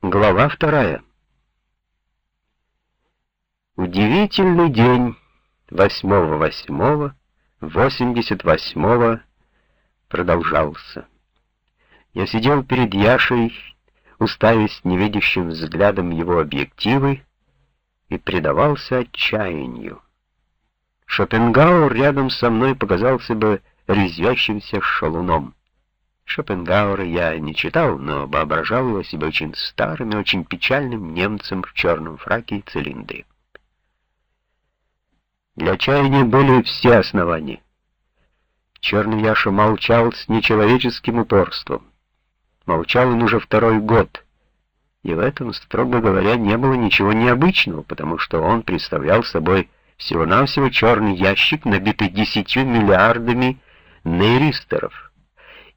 Глава вторая. Удивительный день 8.8.88 продолжался. Я сидел перед Яшей, уставясь невидящим взглядом его объективы, и предавался отчаянию. Шопенгауэр рядом со мной показался бы резвящимся шалуном. Шопенгауэра я не читал, но воображал его себе очень старым и очень печальным немцем в черном фраке и цилиндре. Для чаяния были все основания. Черный Яша молчал с нечеловеческим упорством. Молчал он уже второй год, и в этом, строго говоря, не было ничего необычного, потому что он представлял собой всего-навсего черный ящик, набитый десятью миллиардами нейристеров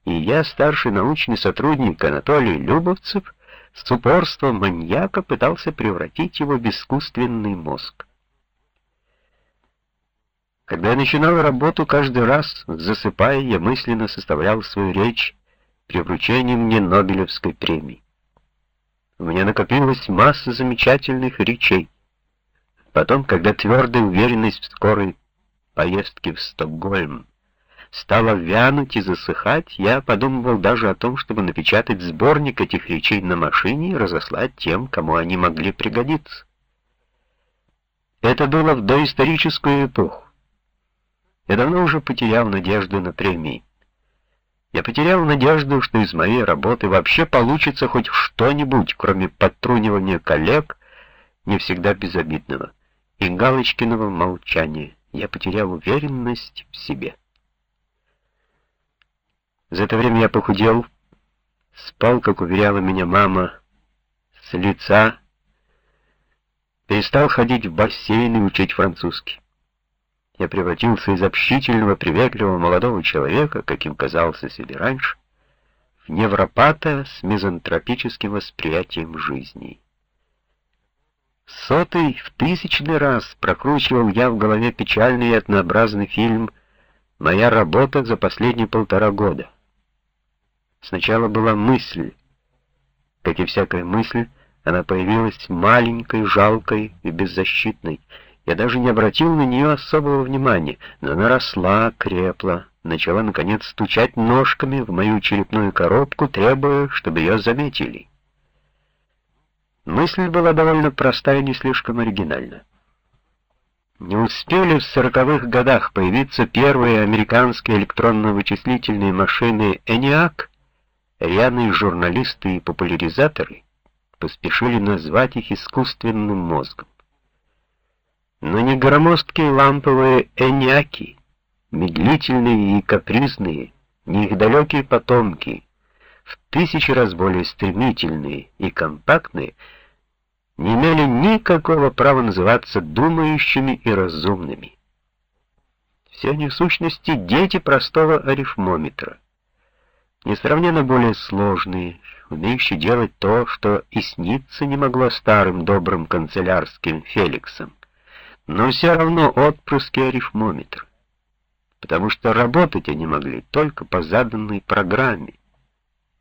и я, старший научный сотрудник Анатолий Любовцев, с упорством маньяка пытался превратить его в искусственный мозг. Когда я начинал работу, каждый раз, засыпая, я мысленно составлял свою речь при вручении мне Нобелевской премии. У меня накопилась масса замечательных речей. Потом, когда твердая уверенность в скорой поездке в Стокгольм стала вянуть и засыхать, я подумывал даже о том, чтобы напечатать сборник этих речей на машине и разослать тем, кому они могли пригодиться. Это было в доисторическую эпоху. Я давно уже потерял надежду на премии. Я потерял надежду, что из моей работы вообще получится хоть что-нибудь, кроме подтрунивания коллег, не всегда безобидного, и Галочкиного молчания. Я потерял уверенность в себе. За это время я похудел, спал, как уверяла меня мама, с лица, перестал ходить в бассейн и учить французский. Я превратился из общительного, приветливого молодого человека, каким казался себе раньше, в невропата с мизантропическим восприятием жизни. Сотый в тысячный раз прокручивал я в голове печальный и однообразный фильм «Моя работа за последние полтора года». Сначала была мысль. Как и всякая мысль, она появилась маленькой, жалкой и беззащитной. Я даже не обратил на нее особого внимания, но она росла, крепла, начала, наконец, стучать ножками в мою черепную коробку, требуя, чтобы ее заметили. Мысль была довольно простая и не слишком оригинальна. Не успели в сороковых годах появиться первые американские электронно-вычислительные машины ENIAC, рьяные журналисты и популяризаторы поспешили назвать их искусственным мозгом. Но не громоздкие ламповые эняки, медлительные и капризные, не их далекие потомки, в тысячи раз более стремительные и компактные, не имели никакого права называться думающими и разумными. Все они в сущности дети простого арифмометра несравненно более сложные, умеющие делать то, что и сниться не могло старым добрым канцелярским Феликсом, но все равно отпрыски арифмометра, потому что работать они могли только по заданной программе.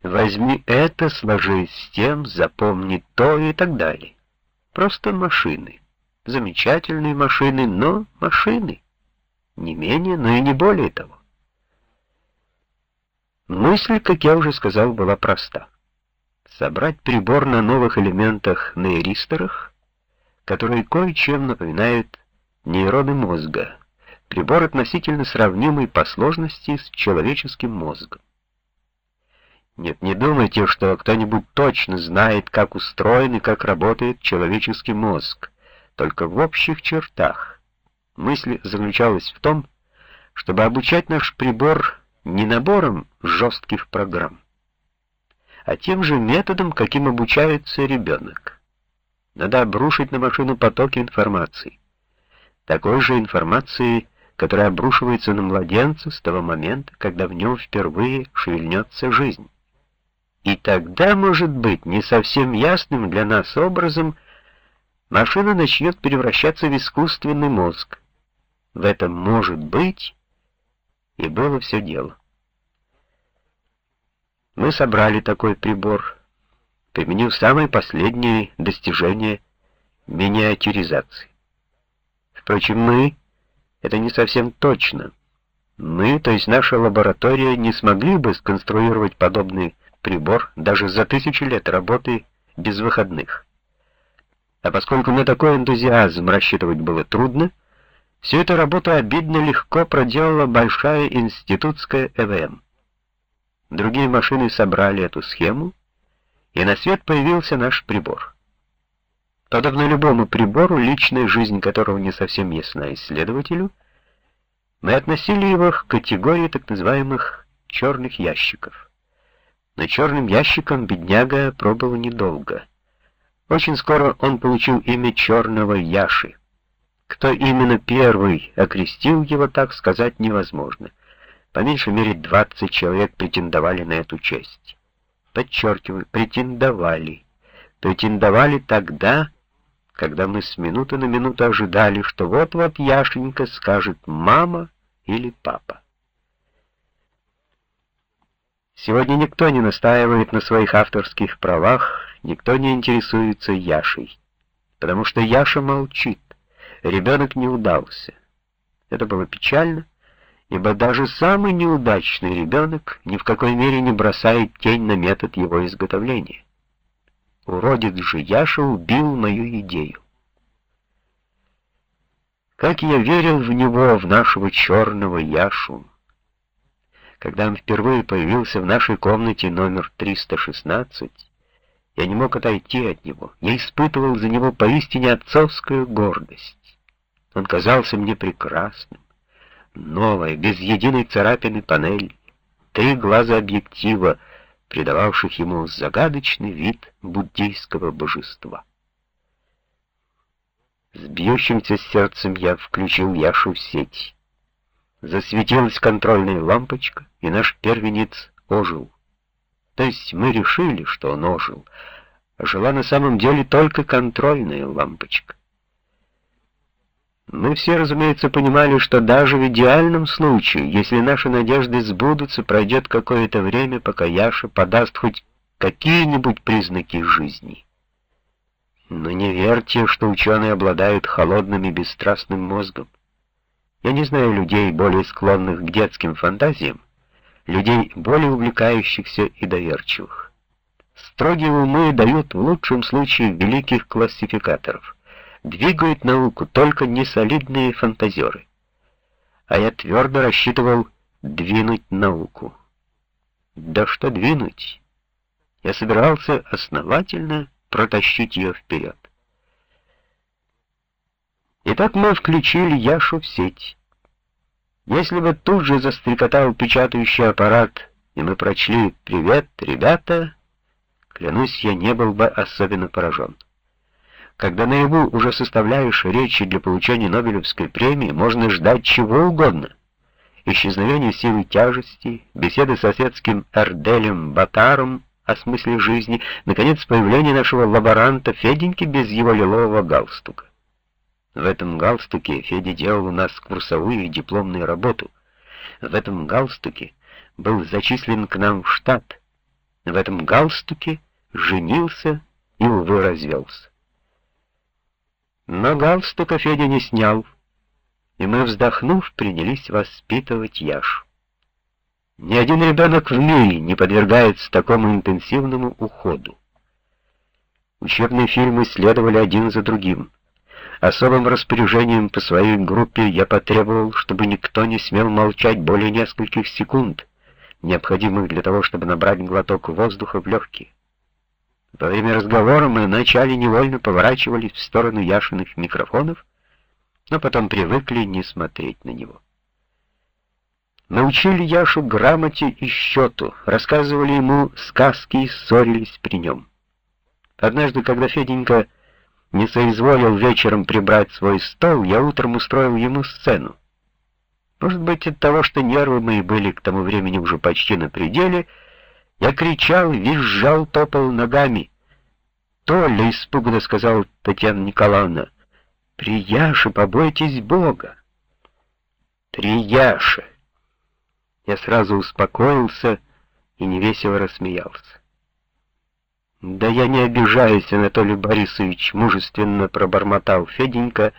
Возьми это, сложи с тем, запомни то и так далее. Просто машины. Замечательные машины, но машины. Не менее, но и не более того. Мысль, как я уже сказал, была проста. Собрать прибор на новых элементах нейристорах, которые кое-чем напоминают нейроны мозга, прибор относительно сравнимый по сложности с человеческим мозгом. Нет, не думайте, что кто-нибудь точно знает, как устроен и как работает человеческий мозг, только в общих чертах. Мысль заключалась в том, чтобы обучать наш прибор не набором жестких программ, а тем же методом, каким обучается ребенок. Надо обрушить на машину потоки информации. Такой же информации, которая обрушивается на младенца с того момента, когда в нем впервые шевельнется жизнь. И тогда, может быть, не совсем ясным для нас образом, машина начнет превращаться в искусственный мозг. В этом может быть и было все дело. Мы собрали такой прибор. применив самые последние достижения миниатюризации. Впрочем, мы — это не совсем точно. Мы, то есть наша лаборатория, не смогли бы сконструировать подобный прибор даже за тысячу лет работы без выходных. А поскольку на такой энтузиазм рассчитывать было трудно, всю эту работу обидно легко проделала большая институтская ЭВМ. Другие машины собрали эту схему, и на свет появился наш прибор. Подобно любому прибору, личная жизнь которого не совсем ясна исследователю, мы относили его к категории так называемых черных ящиков. Но черным ящиком бедняга пробовал недолго. Очень скоро он получил имя черного Яши. Кто именно первый окрестил его, так сказать невозможно. По меньшей мере 20 человек претендовали на эту честь. Подчеркиваю, претендовали. Претендовали тогда, когда мы с минуты на минуту ожидали, что вот-вот Яшенька скажет «мама» или «папа». Сегодня никто не настаивает на своих авторских правах, никто не интересуется Яшей, потому что Яша молчит, ребенок не удался. Это было печально, ибо даже самый неудачный ребенок ни в какой мере не бросает тень на метод его изготовления. Уродец же Яша убил мою идею. Как я верил в него, в нашего черного Яшу. Когда он впервые появился в нашей комнате номер 316, я не мог отойти от него. Я испытывал за него поистине отцовскую гордость. Он казался мне прекрасным новая, без единой царапины панель, три глаза объектива, придававших ему загадочный вид буддийского божества. С бьющимся сердцем я включил Яшу в сеть. Засветилась контрольная лампочка, и наш первенец ожил. То есть мы решили, что он ожил, а жила на самом деле только контрольная лампочка. Мы все, разумеется, понимали, что даже в идеальном случае, если наши надежды сбудутся, пройдет какое-то время, пока Яша подаст хоть какие-нибудь признаки жизни. Но не верьте, что ученые обладают холодным и бесстрастным мозгом. Я не знаю людей, более склонных к детским фантазиям, людей, более увлекающихся и доверчивых. Строгие умы дают в лучшем случае великих классификаторов — двигают науку только несолидные фантазеры. А я твердо рассчитывал двинуть науку. Да что двинуть? Я собирался основательно протащить ее вперед. Итак, мы включили Яшу в сеть. Если бы тут же застрекотал печатающий аппарат, и мы прочли «Привет, ребята», клянусь, я не был бы особенно поражен. Когда наяву уже составляешь речи для получения Нобелевской премии, можно ждать чего угодно. Исчезновение силы тяжести, беседы с соседским Эрделем Батаром о смысле жизни, наконец, появление нашего лаборанта Феденьки без его лилового галстука. В этом галстуке Федя делал у нас курсовую и дипломную работу. В этом галстуке был зачислен к нам в штат. В этом галстуке женился и, увы, развелся. Но галстука Федя не снял, и мы, вздохнув, принялись воспитывать Яшу. Ни один ребенок в мире не подвергается такому интенсивному уходу. Учебные фильмы следовали один за другим. Особым распоряжением по своей группе я потребовал, чтобы никто не смел молчать более нескольких секунд, необходимых для того, чтобы набрать глоток воздуха в легкие. Во время разговора мы вначале невольно поворачивались в сторону Яшиных микрофонов, но потом привыкли не смотреть на него. Научили Яшу грамоте и счету, рассказывали ему сказки и ссорились при нем. Однажды, когда Феденька не соизволил вечером прибрать свой стол, я утром устроил ему сцену. Может быть, от того, что нервы мои были к тому времени уже почти на пределе, я кричал, визжал, топал ногами. «Толя!» — испуганно сказал Татьяна Николаевна. «Прияша, побойтесь Бога!» «Прияша!» Я сразу успокоился и невесело рассмеялся. «Да я не обижаюсь, Анатолий Борисович», — мужественно пробормотал Феденька,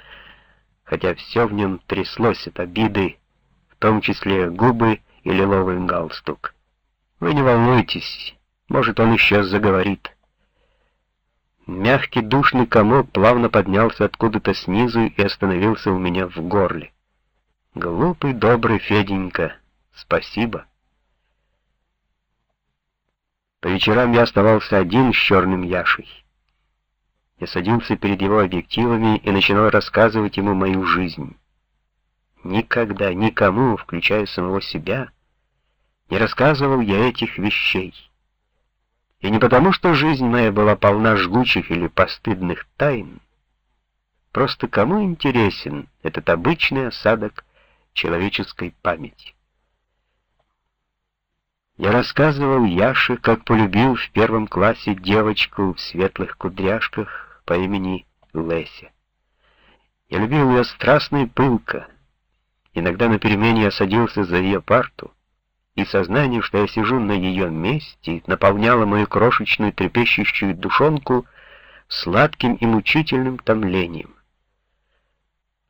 хотя все в нем тряслось от обиды, в том числе губы и лиловый галстук. «Вы не волнуйтесь, может, он еще заговорит». Мягкий душный комок плавно поднялся откуда-то снизу и остановился у меня в горле. «Глупый, добрый Феденька, спасибо». По вечерам я оставался один с черным Яшей. Я садился перед его объективами и начинал рассказывать ему мою жизнь. Никогда никому, включая самого себя, не рассказывал я этих вещей. И не потому, что жизнь моя была полна жгучих или постыдных тайн, просто кому интересен этот обычный осадок человеческой памяти. Я рассказывал Яше, как полюбил в первом классе девочку в светлых кудряшках по имени Леся. Я любил ее страстно и пылко. Иногда на перемене я садился за ее парту, и сознание, что я сижу на ее месте, наполняло мою крошечную трепещущую душонку сладким и мучительным томлением.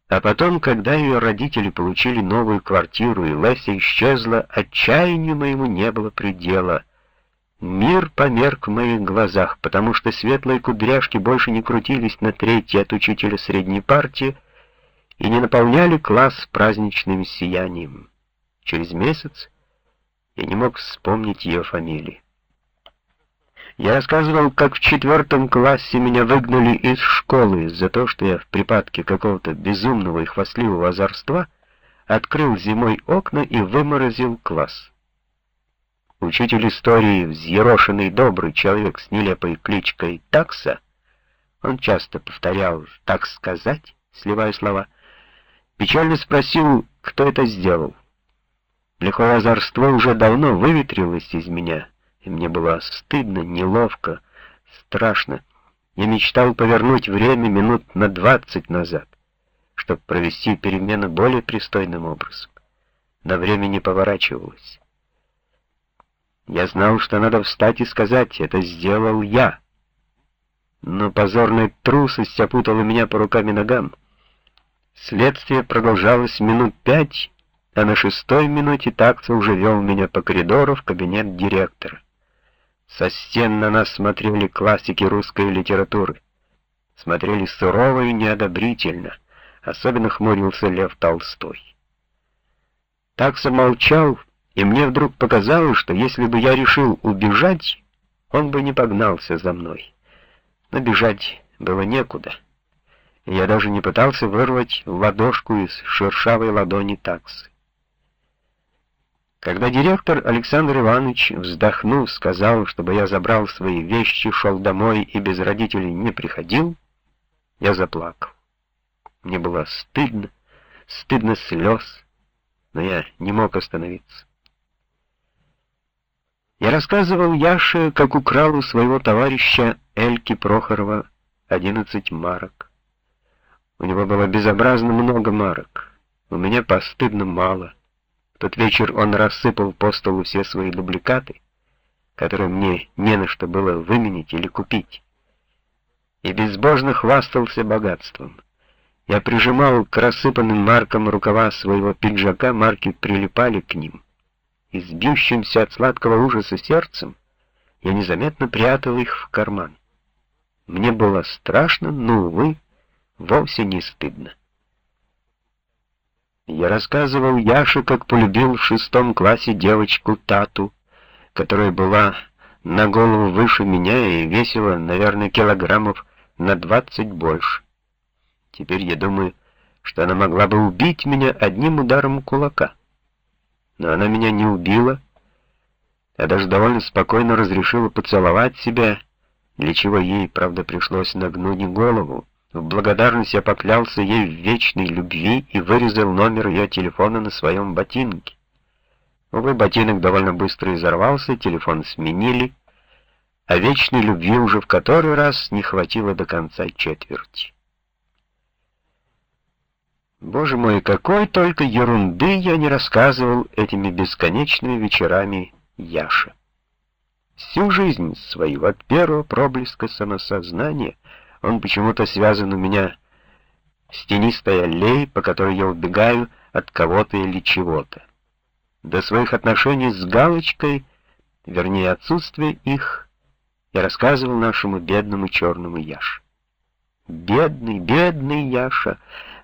А потом, когда ее родители получили новую квартиру, и Леся исчезла, отчаянию моему не было предела. Мир померк в моих глазах, потому что светлые кудряшки больше не крутились на третьей от учителя средней партии и не наполняли класс праздничным сиянием. Через месяц я не мог вспомнить ее фамилии. Я рассказывал, как в четвертом классе меня выгнали из школы за то, что я в припадке какого-то безумного и хвастливого озорства открыл зимой окна и выморозил класс. Учитель истории, взъерошенный добрый человек с нелепой кличкой Такса, он часто повторял «так сказать», сливая слова, печально спросил, кто это сделал. Лихое озорство уже давно выветрилось из меня, и мне было стыдно, неловко, страшно. Я мечтал повернуть время минут на двадцать назад, чтобы провести перемену более пристойным образом. Но время не поворачивалось. Я знал, что надо встать и сказать, это сделал я. Но позорная трусость опутала меня по рукам и ногам. Следствие продолжалось минут пять, а на шестой минуте такса уже вел меня по коридору в кабинет директора. Со стен на нас смотрели классики русской литературы. Смотрели сурово и неодобрительно. Особенно хмурился Лев Толстой. Такса молчал, и мне вдруг показалось, что если бы я решил убежать, он бы не погнался за мной. Но бежать было некуда. Я даже не пытался вырвать ладошку из шершавой ладони таксы. Когда директор Александр Иванович, вздохнув, сказал, чтобы я забрал свои вещи, шел домой и без родителей не приходил, я заплакал. Мне было стыдно, стыдно слез, но я не мог остановиться. Я рассказывал Яше, как украл у своего товарища Эльки Прохорова 11 марок. У него было безобразно много марок, у меня постыдно мало тот вечер он рассыпал по столу все свои дубликаты, которые мне не на что было выменить или купить, и безбожно хвастался богатством. Я прижимал к рассыпанным маркам рукава своего пиджака, марки прилипали к ним. И сбившимся от сладкого ужаса сердцем я незаметно прятал их в карман. Мне было страшно, но, увы, вовсе не стыдно. Я рассказывал Яше, как полюбил в шестом классе девочку Тату, которая была на голову выше меня и весила, наверное, килограммов на двадцать больше. Теперь я думаю, что она могла бы убить меня одним ударом кулака. Но она меня не убила, а даже довольно спокойно разрешила поцеловать себя, для чего ей, правда, пришлось нагнуть голову. В благодарность я поклялся ей в вечной любви и вырезал номер ее телефона на своем ботинке. Увы, ботинок довольно быстро изорвался, телефон сменили, а вечной любви уже в который раз не хватило до конца четверти. Боже мой, какой только ерунды я не рассказывал этими бесконечными вечерами Яша. Всю жизнь свою, от первого проблеска самосознания, он почему-то связан у меня с тенистой аллеей, по которой я убегаю от кого-то или чего-то. До своих отношений с Галочкой, вернее, отсутствие их, я рассказывал нашему бедному черному Яше. Бедный, бедный Яша!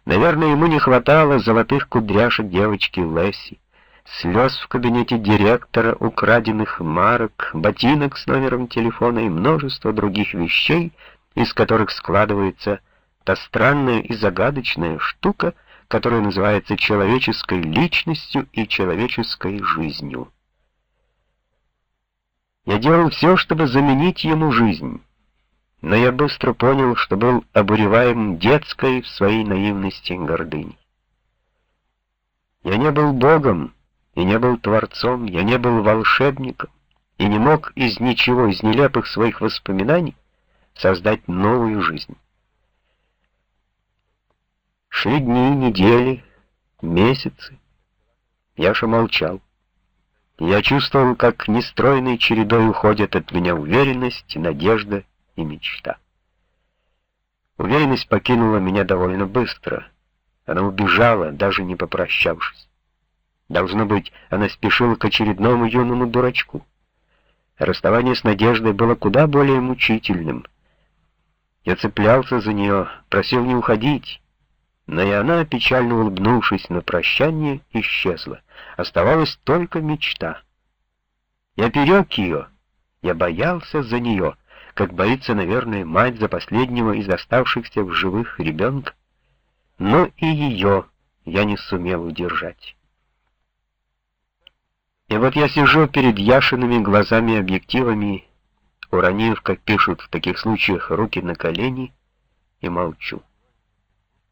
Наверное, ему не хватало золотых кудряшек девочки Лесси, слез в кабинете директора, украденных марок, ботинок с номером телефона и множество других вещей, из которых складывается та странная и загадочная штука, которая называется человеческой личностью и человеческой жизнью. Я делал все, чтобы заменить ему жизнь, но я быстро понял, что был обуреваем детской в своей наивности гордыней. Я не был Богом, и не был творцом, я не был волшебником, и не мог из ничего, из нелепых своих воспоминаний создать новую жизнь. Шли дни, недели, месяцы. Яша молчал. Я чувствовал, как нестройной чередой уходят от меня уверенность, надежда и мечта. Уверенность покинула меня довольно быстро. Она убежала, даже не попрощавшись. Должно быть, она спешила к очередному юному дурачку. Расставание с Надеждой было куда более мучительным. Я цеплялся за нее, просил не уходить, но и она, печально улыбнувшись на прощание, исчезла. Оставалась только мечта. Я берег ее, я боялся за нее, как боится, наверное, мать за последнего из оставшихся в живых ребенка, но и ее я не сумел удержать. И вот я сижу перед Яшиными глазами-объективами, уронив, как пишут в таких случаях, руки на колени, и молчу.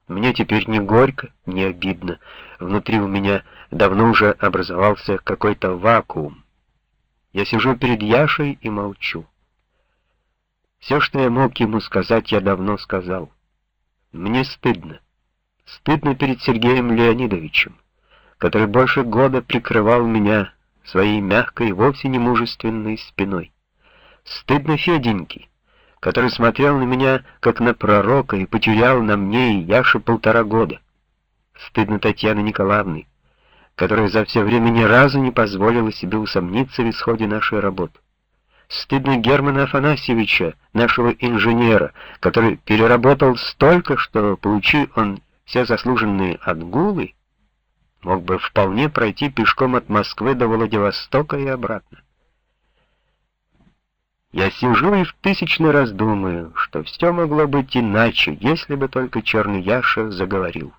Мне теперь не горько, не обидно. Внутри у меня давно уже образовался какой-то вакуум. Я сижу перед Яшей и молчу. Все, что я мог ему сказать, я давно сказал. Мне стыдно. Стыдно перед Сергеем Леонидовичем, который больше года прикрывал меня своей мягкой, вовсе не мужественной спиной. Стыдно Феденьке, который смотрел на меня, как на пророка, и потерял на мне и Яше полтора года. Стыдно Татьяны Николаевны, которая за все время ни разу не позволила себе усомниться в исходе нашей работы. Стыдно Германа Афанасьевича, нашего инженера, который переработал столько, что, получив он все заслуженные отгулы, мог бы вполне пройти пешком от Москвы до Владивостока и обратно. Я сижу и в тысячный раз думаю, что все могло быть иначе, если бы только Черный Яша заговорил.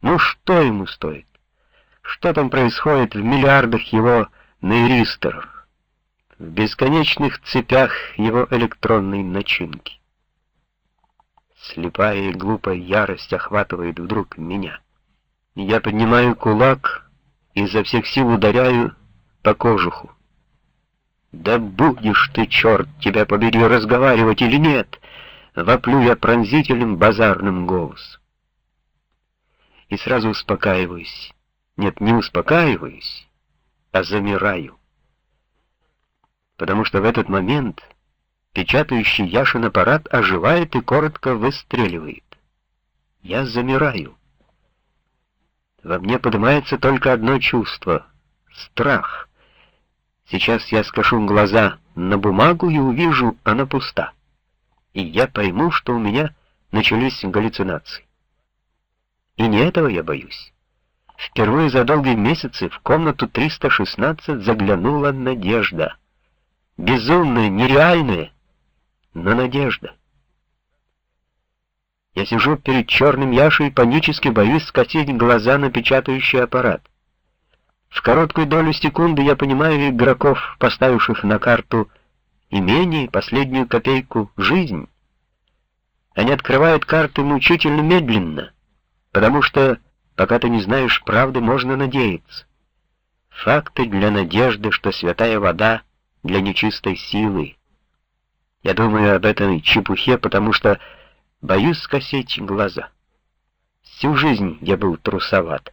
Ну что ему стоит? Что там происходит в миллиардах его нейристеров, в бесконечных цепях его электронной начинки? Слепая и глупая ярость охватывает вдруг меня. Я поднимаю кулак и изо всех сил ударяю по кожуху. «Да будешь ты, черт, тебя побери, разговаривать или нет!» Воплю я пронзительным базарным голосом. И сразу успокаиваюсь. Нет, не успокаиваюсь, а замираю. Потому что в этот момент печатающий Яшин аппарат оживает и коротко выстреливает. Я замираю. Во мне поднимается только одно чувство — страх. Сейчас я скошу глаза на бумагу и увижу, она пуста. И я пойму, что у меня начались галлюцинации. И не этого я боюсь. Впервые за долгие месяцы в комнату 316 заглянула надежда. Безумная, нереальная, но надежда. Я сижу перед черным Яшей и панически боюсь скосить глаза на печатающий аппарат. В короткую долю секунды я понимаю игроков, поставивших на карту имение, последнюю копейку, жизнь. Они открывают карты мучительно медленно, потому что, пока ты не знаешь правды, можно надеяться. Факты для надежды, что святая вода для нечистой силы. Я думаю об этой чепухе, потому что Боюсь скосить глаза. Всю жизнь я был трусоват.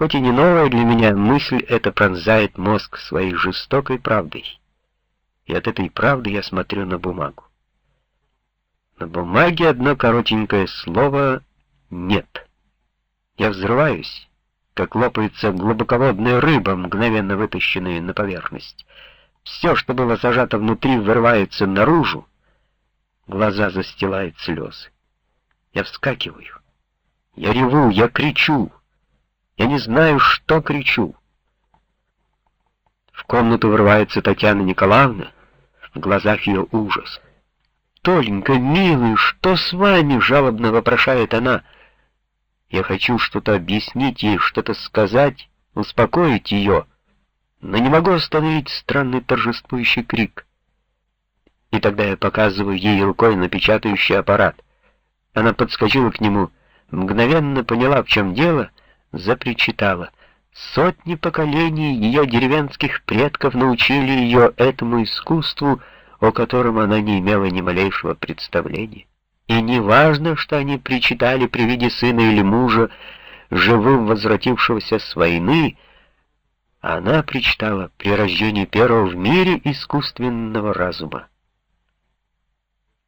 Хоть и не новая для меня мысль эта пронзает мозг своей жестокой правдой. и от этой правды я смотрю на бумагу. На бумаге одно коротенькое слово «нет». Я взрываюсь, как лопается глубоководная рыба, мгновенно вытащенная на поверхность. Все, что было зажато внутри, вырывается наружу. Глаза застилают слезы. Я вскакиваю. Я реву, я кричу. Я не знаю, что кричу. В комнату врывается Татьяна Николаевна. В глазах ее ужас. «Толенька, милый, что с вами?» — жалобно вопрошает она. Я хочу что-то объяснить ей, что-то сказать, успокоить ее, но не могу остановить странный торжествующий крик. И тогда я показываю ей рукой напечатающий аппарат. Она подскочила к нему, мгновенно поняла, в чем дело, запричитала. Сотни поколений ее деревенских предков научили ее этому искусству, о котором она не имела ни малейшего представления. И не важно, что они причитали при виде сына или мужа, живым возвратившегося с войны, она причитала при рождении первого в мире искусственного разума.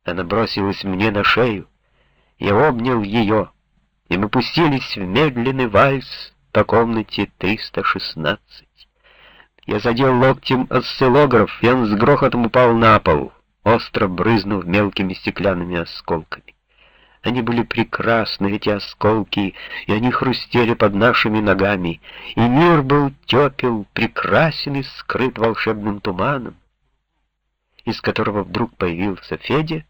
Она бросилась мне на шею, я обнял ее, и мы пустились в медленный вальс по комнате 316. Я задел локтем осциллограф, и он с грохотом упал на пол, остро брызнув мелкими стеклянными осколками. Они были прекрасны, эти осколки, и они хрустели под нашими ногами, и мир был тепел, прекрасен и скрыт волшебным туманом, из которого вдруг появился Федя,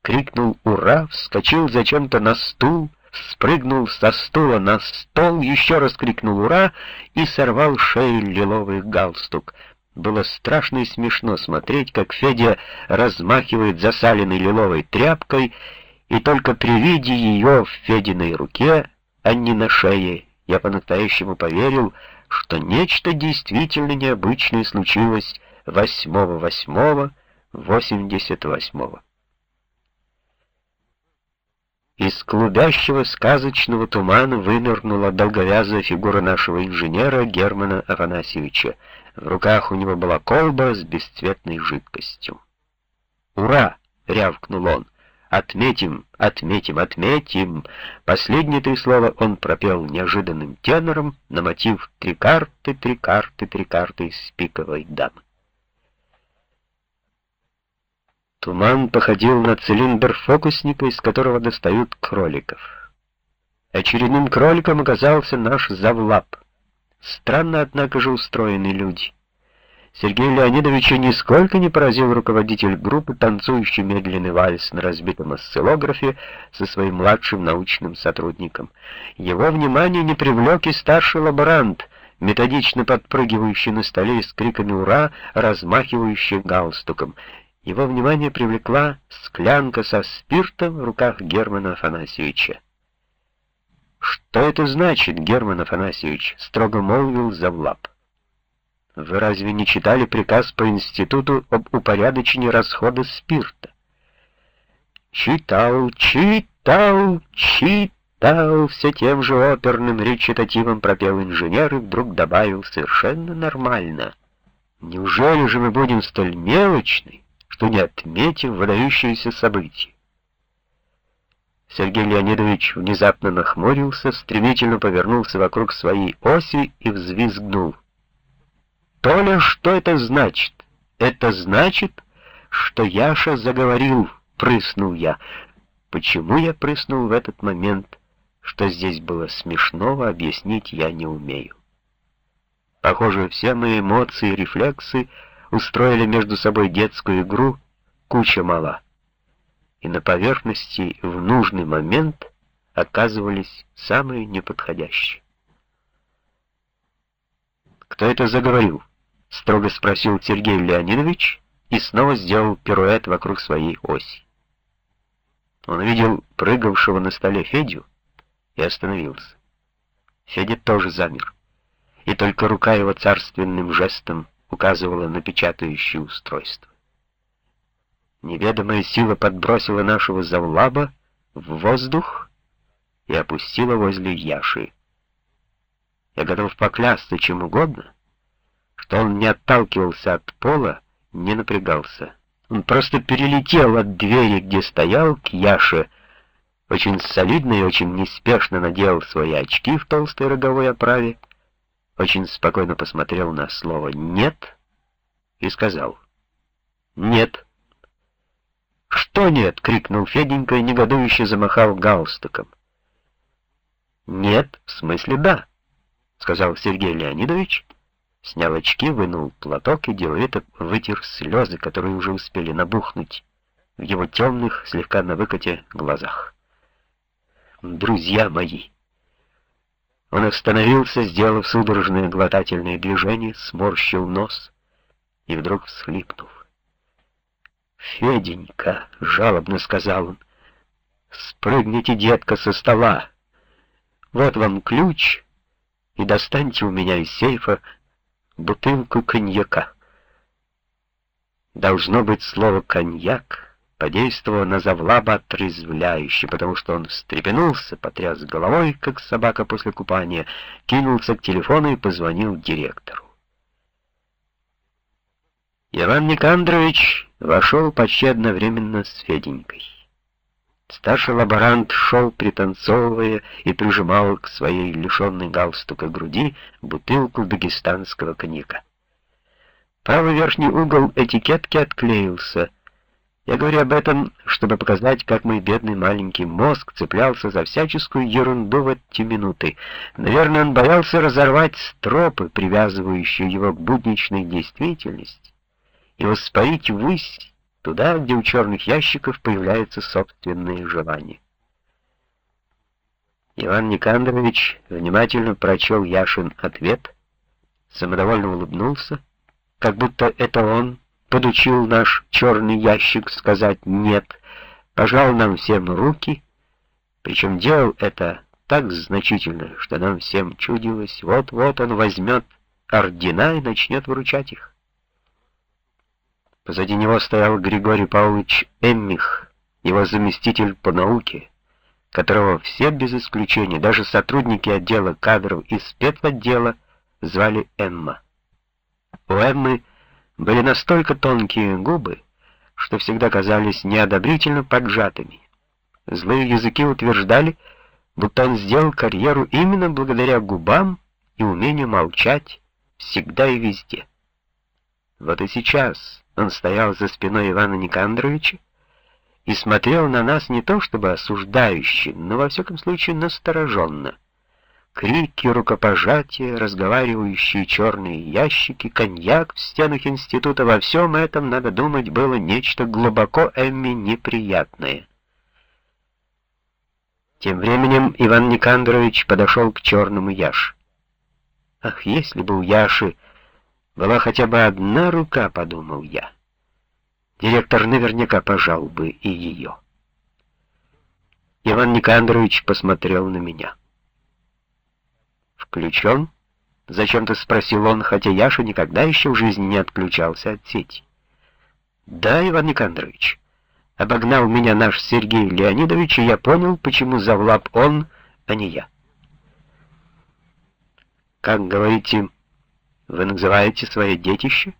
крикнул «Ура!», вскочил зачем-то на стул, спрыгнул со стула на стол, еще раз крикнул «Ура!» и сорвал шею лиловый галстук. Было страшно и смешно смотреть, как Федя размахивает засаленной лиловой тряпкой, и только при виде ее в Фединой руке, а не на шее, я по-настоящему поверил, что нечто действительно необычное случилось 8-8-88. Из клубящего сказочного тумана вынырнула долговязая фигура нашего инженера Германа Афанасьевича. В руках у него была колба с бесцветной жидкостью. «Ура!» — рявкнул он. Отметим, отметим, отметим. Последние три слова он пропел неожиданным тенором на мотив «Три карты, три карты, три карты» из пиковой дамы. Туман походил на цилиндр фокусника, из которого достают кроликов. Очередным кроликом оказался наш завлап. Странно, однако же, устроены люди. Сергея Леонидовича нисколько не поразил руководитель группы, танцующий медленный вальс на разбитом осциллографе со своим младшим научным сотрудником. Его внимание не привлек и старший лаборант, методично подпрыгивающий на столе с криками «Ура!», размахивающий галстуком. Его внимание привлекла склянка со спиртом в руках Германа Афанасьевича. «Что это значит, Герман Афанасьевич?» — строго молвил Завлап. Вы разве не читали приказ по институту об упорядочении расхода спирта? Читал, читал, читал, все тем же оперным речитативом пропел инженер и вдруг добавил совершенно нормально. Неужели же мы будем столь мелочны, что не отметим выдающиеся события? Сергей Леонидович внезапно нахмурился, стремительно повернулся вокруг своей оси и взвизгнул. Толя, что это значит? Это значит, что Яша заговорил, прыснул я. Почему я прыснул в этот момент? Что здесь было смешного, объяснить я не умею. Похоже, все мои эмоции и рефлексы устроили между собой детскую игру куча мала. И на поверхности в нужный момент оказывались самые неподходящие. Кто это заговорил? — строго спросил Сергей Леонидович и снова сделал пируэт вокруг своей оси. Он увидел прыгавшего на столе Федю и остановился. Федя тоже замер, и только рука его царственным жестом указывала на печатающее устройство. Неведомая сила подбросила нашего завлаба в воздух и опустила возле Яши. Я готов поклясться чем угодно, что он не отталкивался от пола не напрягался. Он просто перелетел от двери, где стоял, к Яше, очень солидно и очень неспешно надел свои очки в толстой роговой оправе, очень спокойно посмотрел на слово «нет» и сказал «нет». «Что нет?» — крикнул Феденька и негодующе замахал галстуком. «Нет, в смысле да», — сказал Сергей Леонидович, снял очки, вынул платок и деловито вытер слезы, которые уже успели набухнуть в его темных, слегка на выкате глазах. «Друзья мои!» Он остановился, сделав судорожные глотательные движения, сморщил нос и вдруг всхлипнул. «Феденька!» — жалобно сказал он. «Спрыгните, детка, со стола. Вот вам ключ, и достаньте у меня из сейфа бутылку коньяка». Должно быть, слово «коньяк» подействовало на Завлаба отрезвляюще, потому что он встрепенулся, потряс головой, как собака после купания, кинулся к телефону и позвонил директору. Иван Никандрович вошел почти одновременно с Феденькой. Старший лаборант шел, пританцовывая, и прижимал к своей лишенной галстука груди бутылку дагестанского коньяка. Правый верхний угол этикетки отклеился. Я говорю об этом, чтобы показать, как мой бедный маленький мозг цеплялся за всяческую ерунду в эти минуты. Наверное, он боялся разорвать стропы, привязывающие его к будничной действительности и воспарить ввысь, туда, где у черных ящиков появляются собственные желания. Иван Никандрович внимательно прочел Яшин ответ, самодовольно улыбнулся, как будто это он подучил наш черный ящик сказать «нет», пожал нам всем руки, причем делал это так значительно, что нам всем чудилось, вот-вот он возьмет ордена и начнет вручать их. Позади него стоял Григорий Павлович Эммих, его заместитель по науке, которого все без исключения, даже сотрудники отдела кадров и спецотдела, звали Эмма. У Эммы были настолько тонкие губы, что всегда казались неодобрительно поджатыми. Злые языки утверждали, будто он сделал карьеру именно благодаря губам и умению молчать всегда и везде. Вот и сейчас он стоял за спиной Ивана Никандровича и смотрел на нас не то чтобы осуждающе, но во всяком случае настороженно. Крики, рукопожатия, разговаривающие черные ящики, коньяк в стенах института, во всем этом, надо думать, было нечто глубоко Эмми неприятное. Тем временем Иван Никандрович подошел к черному Яше. Ах, если бы у Яши была хотя бы одна рука, подумал я. Директор наверняка пожал бы и ее. Иван Никандрович посмотрел на меня. «Включен?» — зачем-то спросил он, хотя Яша никогда еще в жизни не отключался от сети. «Да, Иван Никандрович». Обогнал меня наш Сергей Леонидович, и я понял, почему завлап он, а не я. «Как говорите, вы называете свое детище?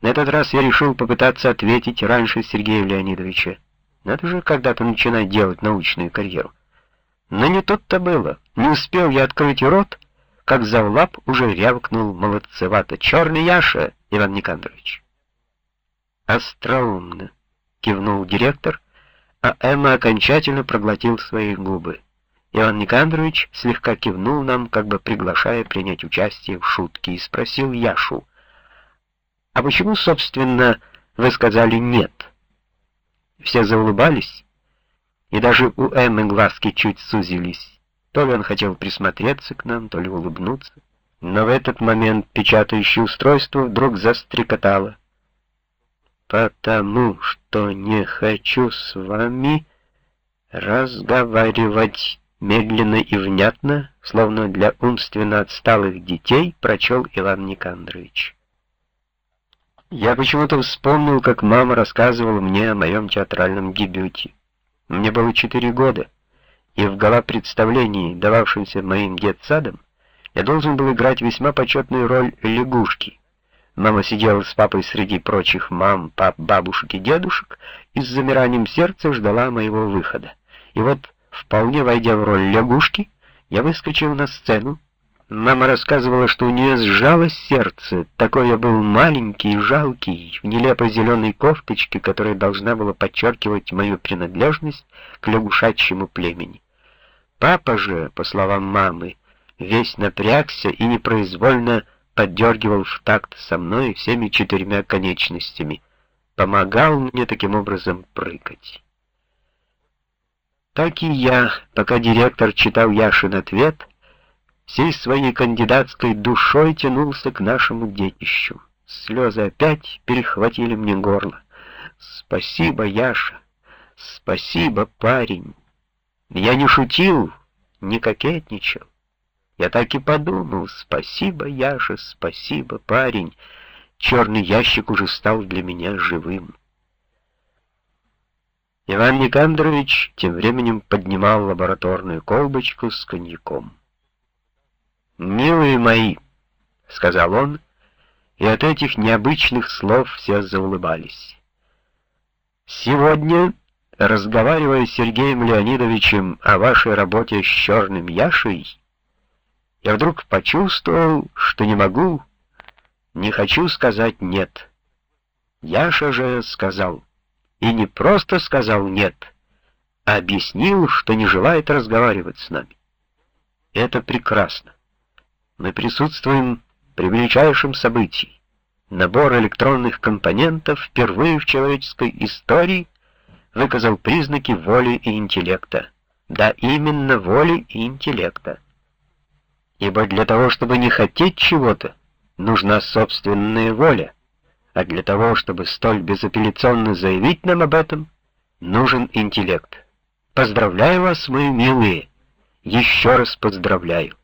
На этот раз я решил попытаться ответить раньше Сергея Леонидовича. Надо же когда-то начинать делать научную карьеру. Но не тут-то было. Не успел я открыть рот, как завлап уже рявкнул молодцевато. «Черный Яша, Иван Никандрович!» «Остроумно!» — кивнул директор, а Эмма окончательно проглотил свои губы. Иван Никандрович слегка кивнул нам, как бы приглашая принять участие в шутке, и спросил Яшу, «А почему, собственно, вы сказали «нет»?» Все заулыбались, и даже у Эммы глазки чуть сузились. То ли он хотел присмотреться к нам, то ли улыбнуться. Но в этот момент печатающее устройство вдруг застрекотало. «Потому что не хочу с вами разговаривать». Медленно и внятно, словно для умственно отсталых детей, прочел Иван Никандрович. Я почему-то вспомнил, как мама рассказывала мне о моем театральном дебюте. Мне было четыре года, и в гала-представлении, дававшемся моим детсадом, я должен был играть весьма почетную роль лягушки, Мама сидела с папой среди прочих мам, пап, бабушек и дедушек и с замиранием сердца ждала моего выхода. И вот, вполне войдя в роль лягушки, я выскочил на сцену. Мама рассказывала, что у нее сжалось сердце, такой я был маленький и жалкий, в нелепой зеленой кофточке, которая должна была подчеркивать мою принадлежность к лягушачьему племени. Папа же, по словам мамы, весь напрягся и непроизвольно поддергивал в такт со мной всеми четырьмя конечностями, помогал мне таким образом прыгать. Так и я, пока директор читал Яшин ответ, всей своей кандидатской душой тянулся к нашему детищу. Слезы опять перехватили мне горло. Спасибо, Яша. Спасибо, парень. Я не шутил, не кокетничал. Я так и подумал, спасибо, Яша, спасибо, парень. Черный ящик уже стал для меня живым. Иван Никандрович тем временем поднимал лабораторную колбочку с коньяком. «Милые мои», — сказал он, и от этих необычных слов все заулыбались. «Сегодня, разговаривая с Сергеем Леонидовичем о вашей работе с черным Яшей, я вдруг почувствовал, что не могу, не хочу сказать «нет». Яша же сказал, и не просто сказал «нет», а объяснил, что не желает разговаривать с нами. Это прекрасно. Мы присутствуем при величайшем событии. Набор электронных компонентов впервые в человеческой истории выказал признаки воли и интеллекта. Да, именно воли и интеллекта ибо для того, чтобы не хотеть чего-то, нужна собственная воля, а для того, чтобы столь безапелляционно заявить нам об этом, нужен интеллект. Поздравляю вас, мои милые, еще раз поздравляю.